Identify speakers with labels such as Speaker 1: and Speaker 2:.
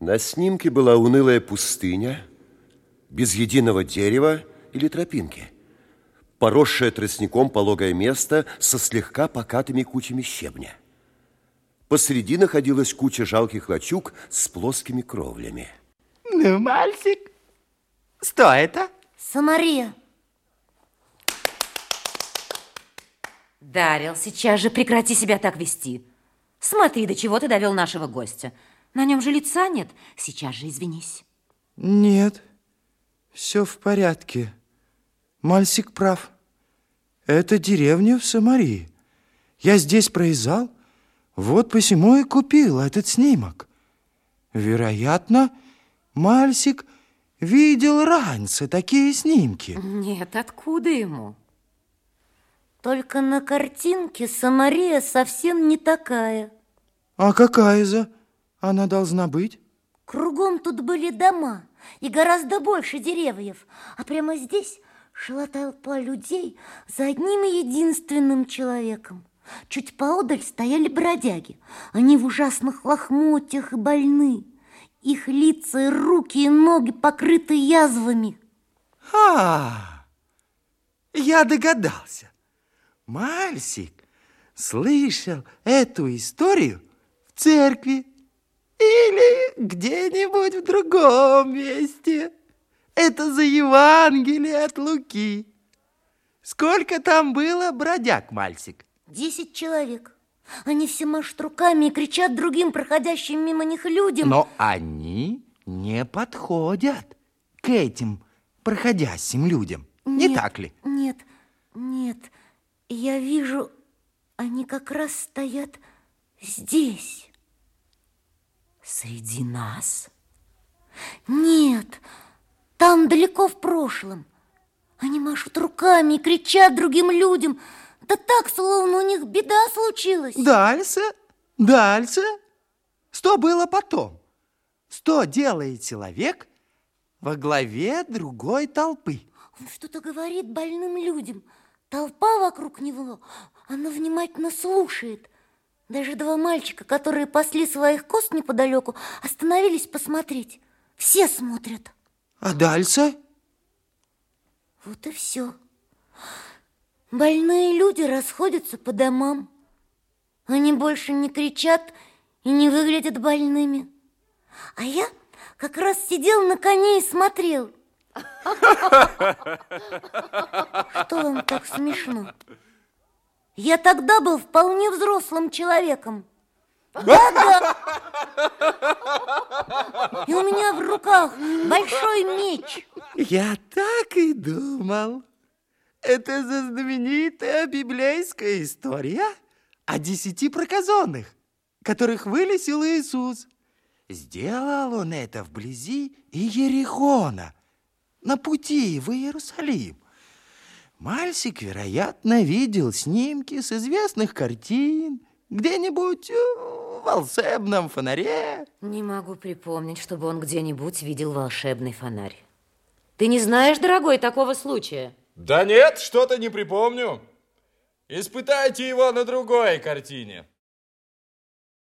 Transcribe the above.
Speaker 1: На снимке была унылая пустыня, без единого дерева или тропинки, поросшее тростником пологое место со слегка покатыми кучами щебня. Посреди находилась куча жалких лачуг с плоскими кровлями.
Speaker 2: Ну, мальчик, что это?
Speaker 3: Самария.
Speaker 4: Дарил, сейчас же прекрати себя так вести. Смотри, до чего ты довел нашего гостя. На нем же лица нет. Сейчас же извинись.
Speaker 2: Нет, все в порядке. Мальчик прав. Это деревня в Самарии. Я здесь проезжал, вот посему и купил этот снимок. Вероятно, Мальчик видел раньше такие снимки.
Speaker 4: Нет, откуда ему?
Speaker 3: Только на картинке Самария совсем не такая.
Speaker 2: А какая же она должна быть?
Speaker 3: Кругом тут были дома и гораздо больше деревьев, а прямо здесь шла толпа людей за одним единственным человеком. Чуть поодаль стояли бродяги. Они в ужасных лохмотьях и больны. Их лица и руки и ноги покрыты язвами.
Speaker 2: А, я догадался. Мальчик слышал эту историю в церкви или где-нибудь в другом месте. Это за Евангелие от Луки. Сколько там было бродяг, мальчик?
Speaker 3: Десять человек. Они все машут руками и кричат другим проходящим мимо них людям.
Speaker 2: Но они не подходят к этим проходящим людям.
Speaker 3: Нет,
Speaker 2: не так ли?
Speaker 3: Нет, нет. Я вижу, они как раз стоят здесь.
Speaker 4: Среди нас?
Speaker 3: Нет, там далеко в прошлом. Они машут руками и кричат другим людям – да так, словно у них беда случилась.
Speaker 2: Дальше, дальше. Что было потом? Что делает человек во главе другой толпы?
Speaker 3: Он что-то говорит больным людям. Толпа вокруг него, она внимательно слушает. Даже два мальчика, которые пасли своих кост неподалеку, остановились посмотреть. Все смотрят.
Speaker 2: А дальше?
Speaker 3: Вот и все. Больные люди расходятся по домам. Они больше не кричат и не выглядят больными. А я как раз сидел на коне и смотрел. Что вам так смешно? Я тогда был вполне взрослым человеком. Да-да. И у меня в руках большой меч.
Speaker 2: Я так и думал. Это за знаменитая библейская история о десяти проказонных, которых вылесил Иисус. Сделал он это вблизи Иерихона, на пути в Иерусалим. Мальчик, вероятно, видел снимки с известных картин где-нибудь в волшебном фонаре.
Speaker 4: Не могу припомнить, чтобы он где-нибудь видел волшебный фонарь. Ты не знаешь, дорогой, такого случая?
Speaker 5: Да нет, что-то не припомню. Испытайте его на другой картине.